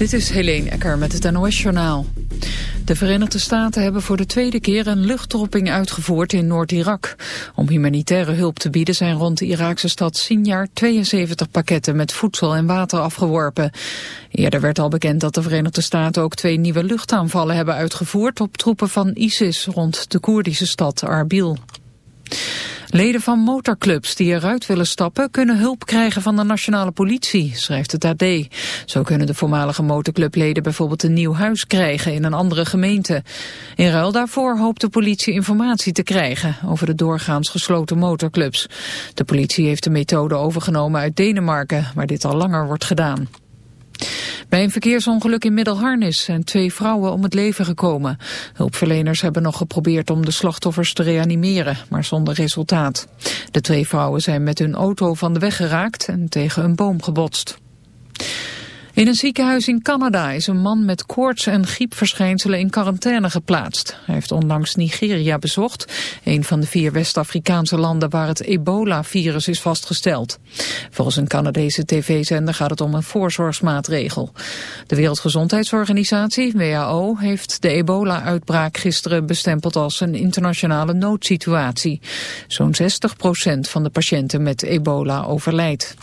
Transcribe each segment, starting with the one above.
Dit is Helene Ecker met het NOS-journaal. De Verenigde Staten hebben voor de tweede keer een luchtdropping uitgevoerd in Noord-Irak. Om humanitaire hulp te bieden zijn rond de Iraakse stad Sinjar 72 pakketten met voedsel en water afgeworpen. Eerder werd al bekend dat de Verenigde Staten ook twee nieuwe luchtaanvallen hebben uitgevoerd op troepen van ISIS rond de Koerdische stad Arbil. Leden van motorclubs die eruit willen stappen kunnen hulp krijgen van de nationale politie, schrijft het AD. Zo kunnen de voormalige motorclubleden bijvoorbeeld een nieuw huis krijgen in een andere gemeente. In ruil daarvoor hoopt de politie informatie te krijgen over de doorgaans gesloten motorclubs. De politie heeft de methode overgenomen uit Denemarken, waar dit al langer wordt gedaan. Bij een verkeersongeluk in Middelharnis zijn twee vrouwen om het leven gekomen. Hulpverleners hebben nog geprobeerd om de slachtoffers te reanimeren, maar zonder resultaat. De twee vrouwen zijn met hun auto van de weg geraakt en tegen een boom gebotst. In een ziekenhuis in Canada is een man met koorts en griepverschijnselen in quarantaine geplaatst. Hij heeft onlangs Nigeria bezocht, een van de vier West-Afrikaanse landen waar het ebola-virus is vastgesteld. Volgens een Canadese tv-zender gaat het om een voorzorgsmaatregel. De Wereldgezondheidsorganisatie, WHO, heeft de ebola-uitbraak gisteren bestempeld als een internationale noodsituatie. Zo'n 60% van de patiënten met ebola overlijdt.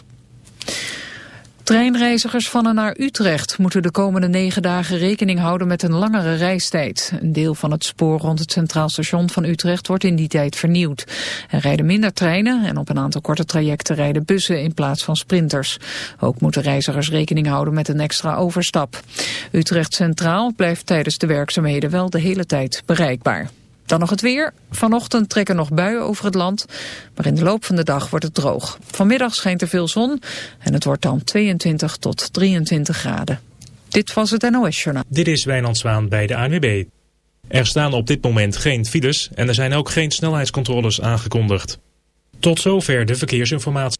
Treinreizigers van en naar Utrecht moeten de komende negen dagen rekening houden met een langere reistijd. Een deel van het spoor rond het Centraal Station van Utrecht wordt in die tijd vernieuwd. Er rijden minder treinen en op een aantal korte trajecten rijden bussen in plaats van sprinters. Ook moeten reizigers rekening houden met een extra overstap. Utrecht Centraal blijft tijdens de werkzaamheden wel de hele tijd bereikbaar. Dan nog het weer. Vanochtend trekken nog buien over het land, maar in de loop van de dag wordt het droog. Vanmiddag schijnt er veel zon en het wordt dan 22 tot 23 graden. Dit was het NOS Journaal. Dit is Wijnand Zwaan bij de ANWB. Er staan op dit moment geen files en er zijn ook geen snelheidscontroles aangekondigd. Tot zover de verkeersinformatie.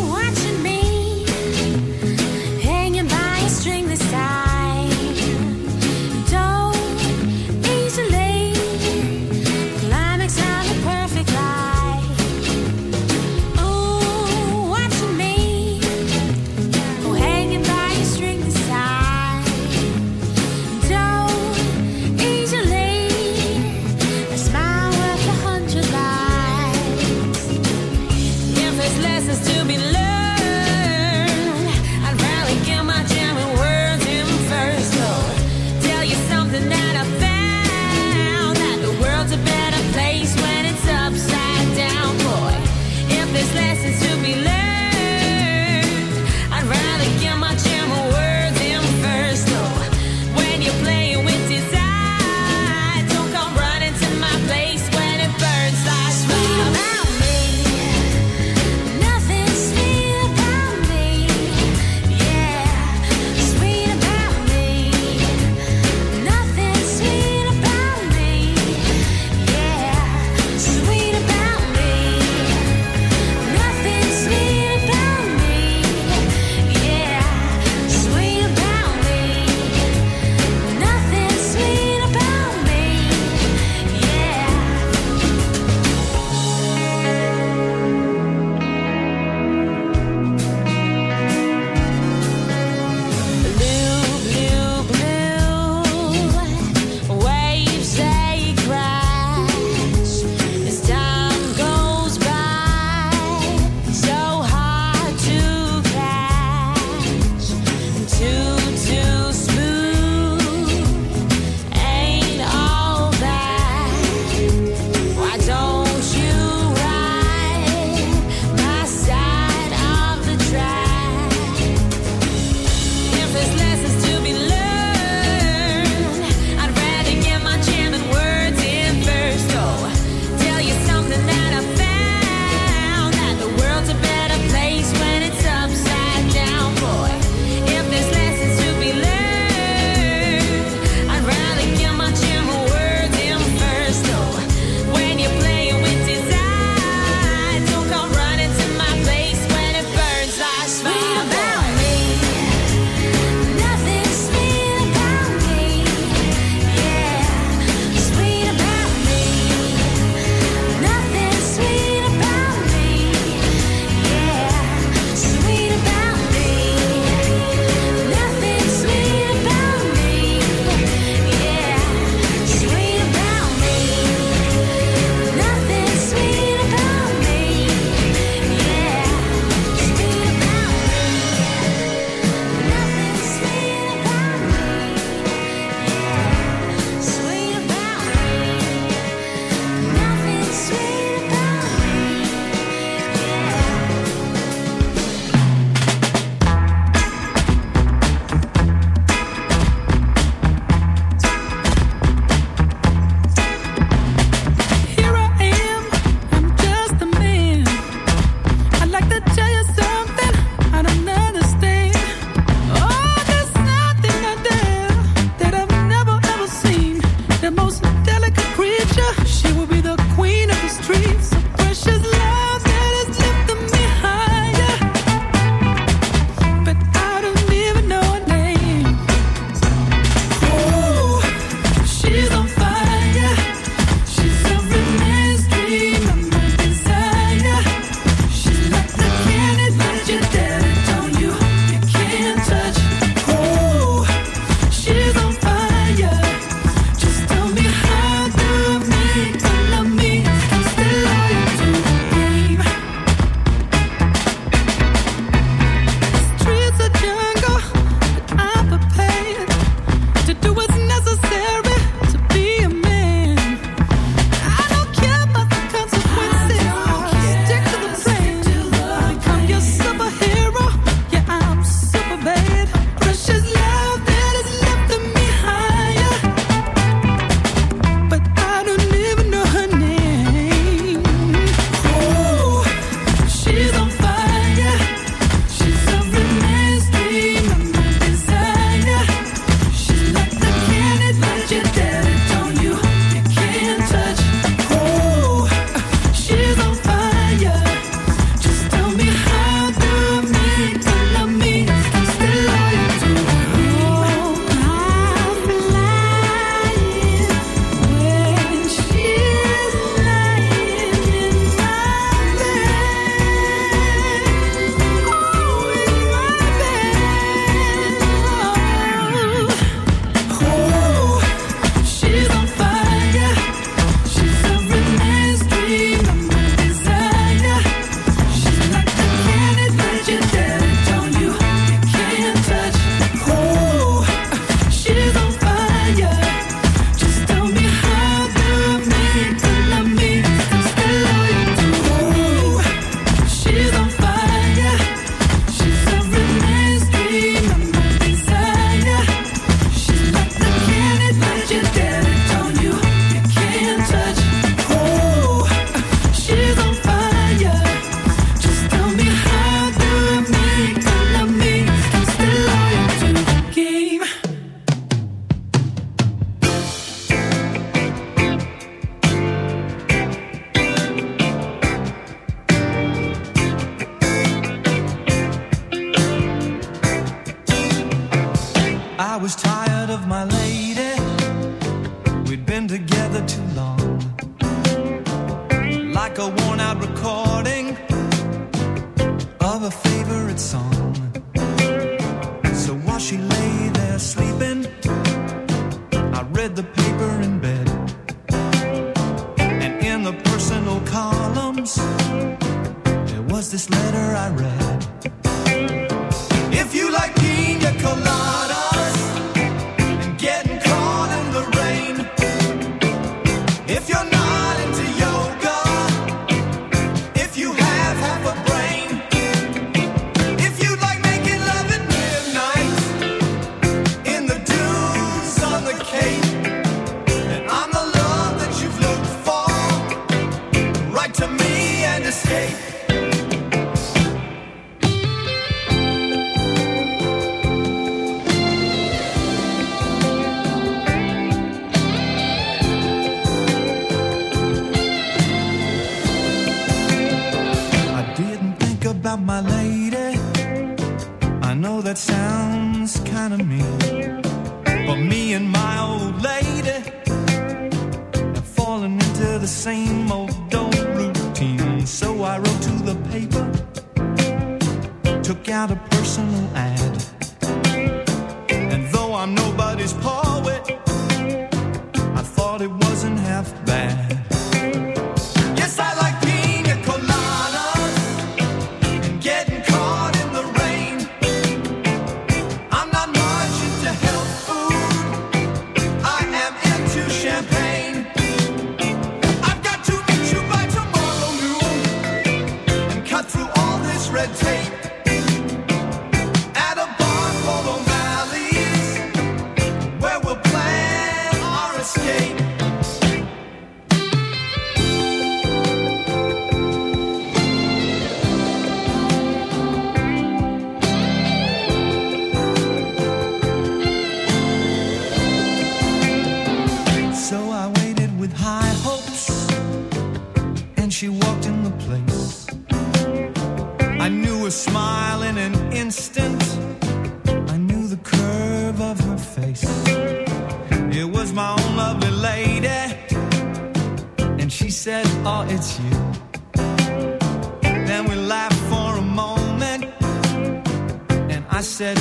I said,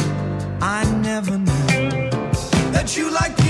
I never knew that you like pina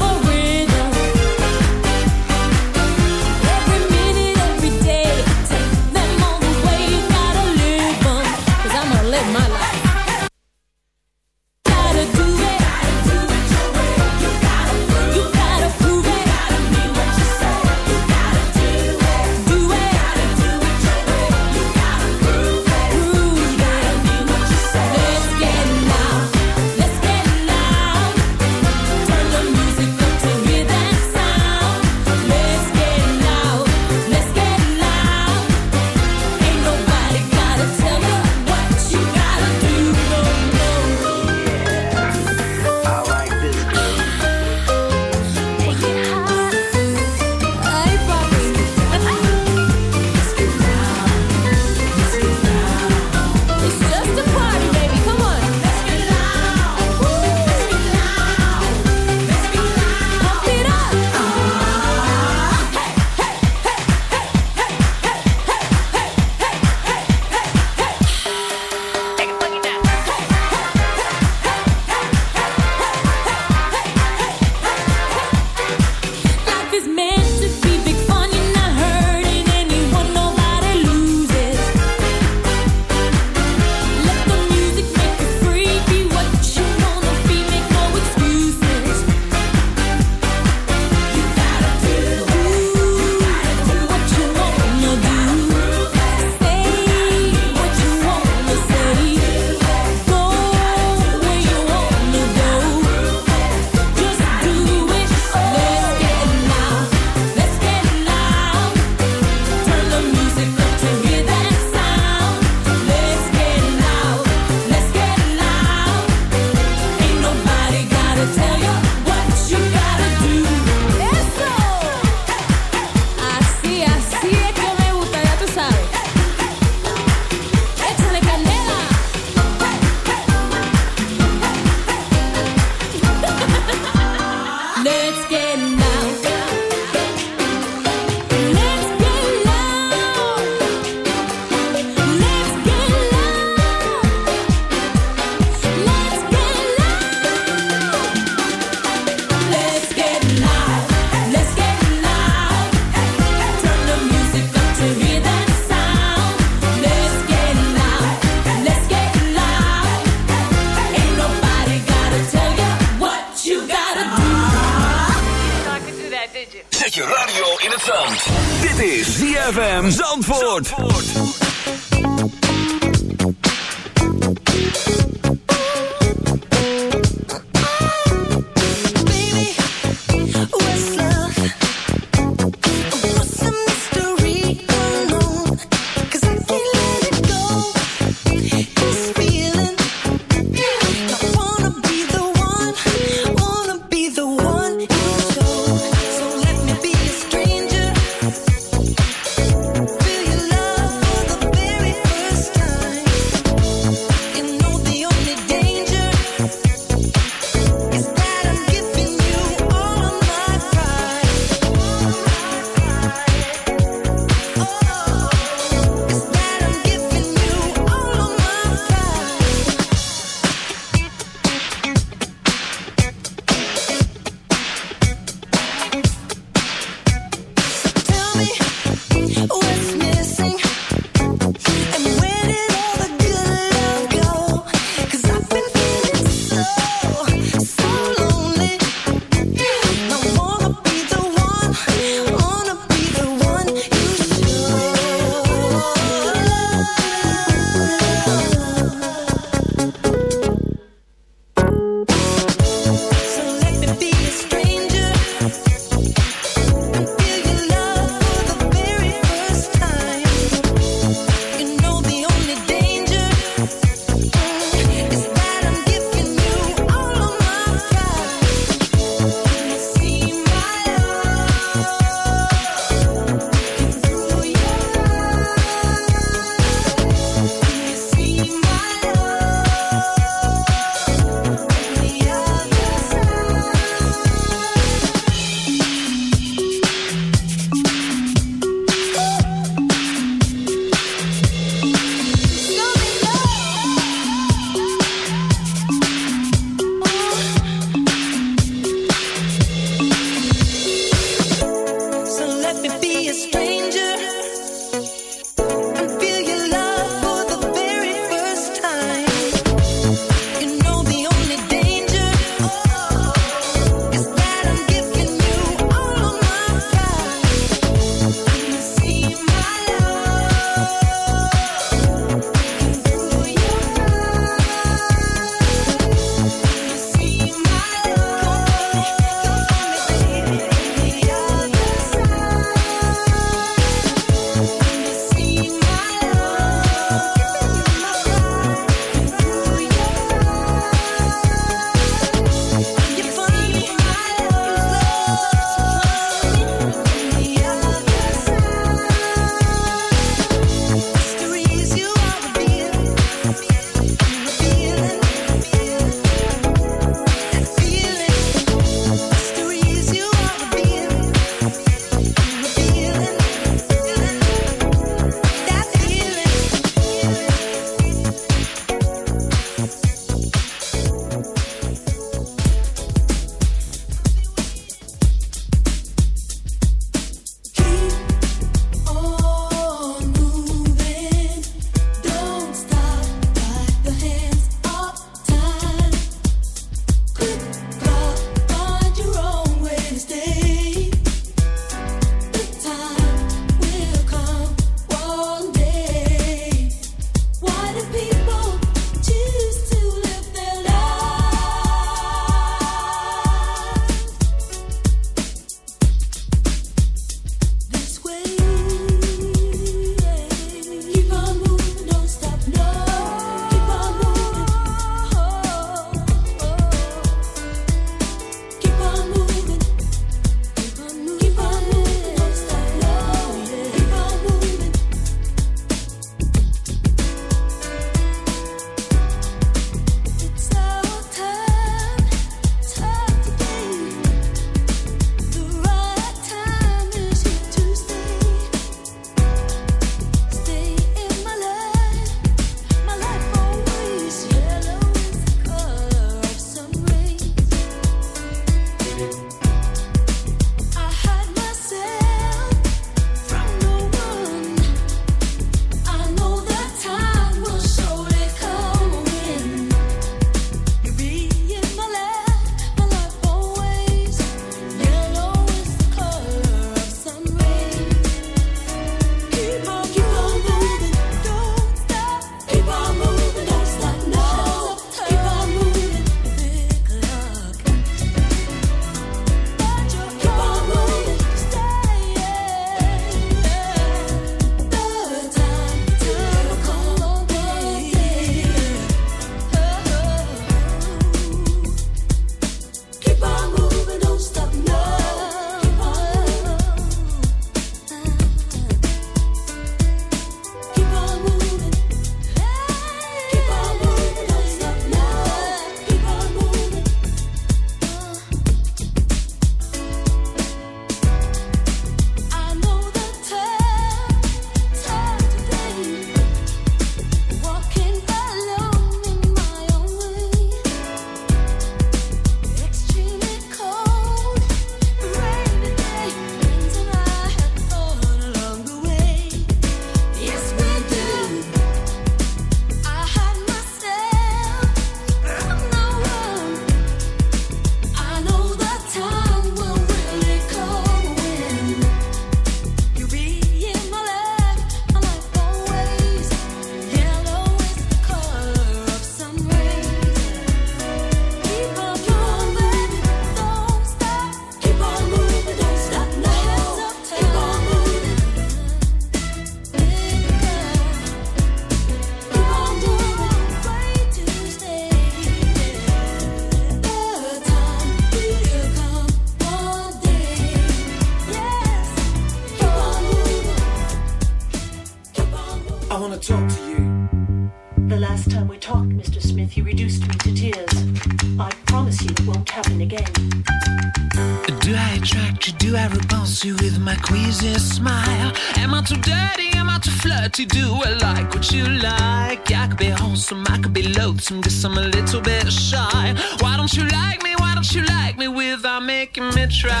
Queasy smile? Am I too dirty? Am I too flirty? Do I like what you like? I could be wholesome, I could be loathsome, guess I'm a little bit shy. Why don't you like me? Why don't you like me without making me try?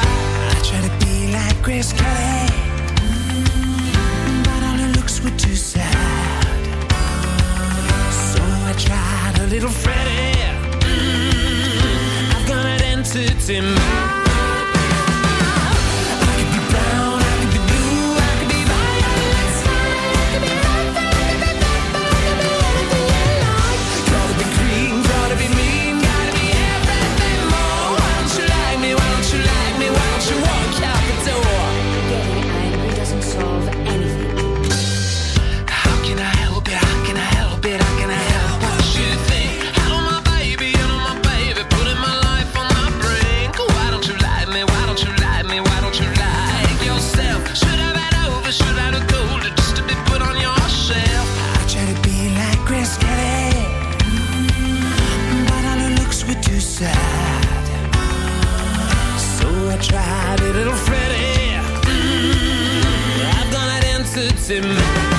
I try to be like Grace Kelly, mm, but all her looks were too sad. So I tried a little Freddie. Mm, I've got an entity mind. him.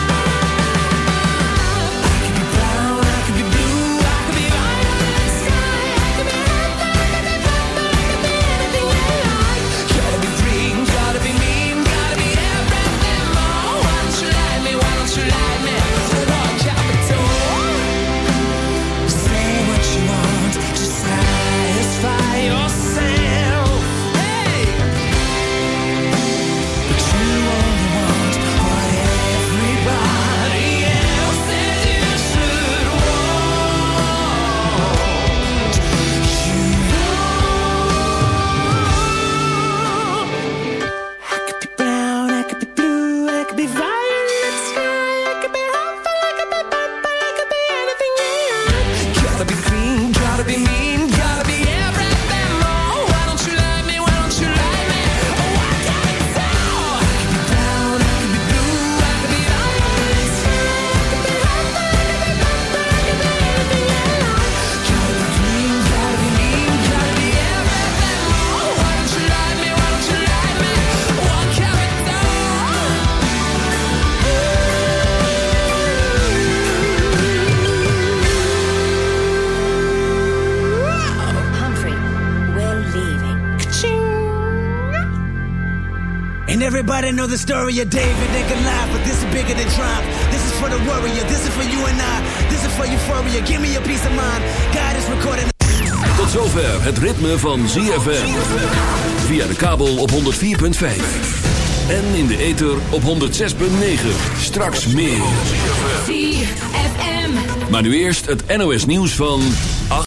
Everybody know the story of David and Goliath, but this is bigger than triumph. This is for the warrior, this is for you and I. This is for euphoria, give me a peace of mind. God is recording. Tot zover het ritme van ZFM. Via de kabel op 104.5. En in de ether op 106.9. Straks meer. ZFM. Maar nu eerst het NOS nieuws van 8.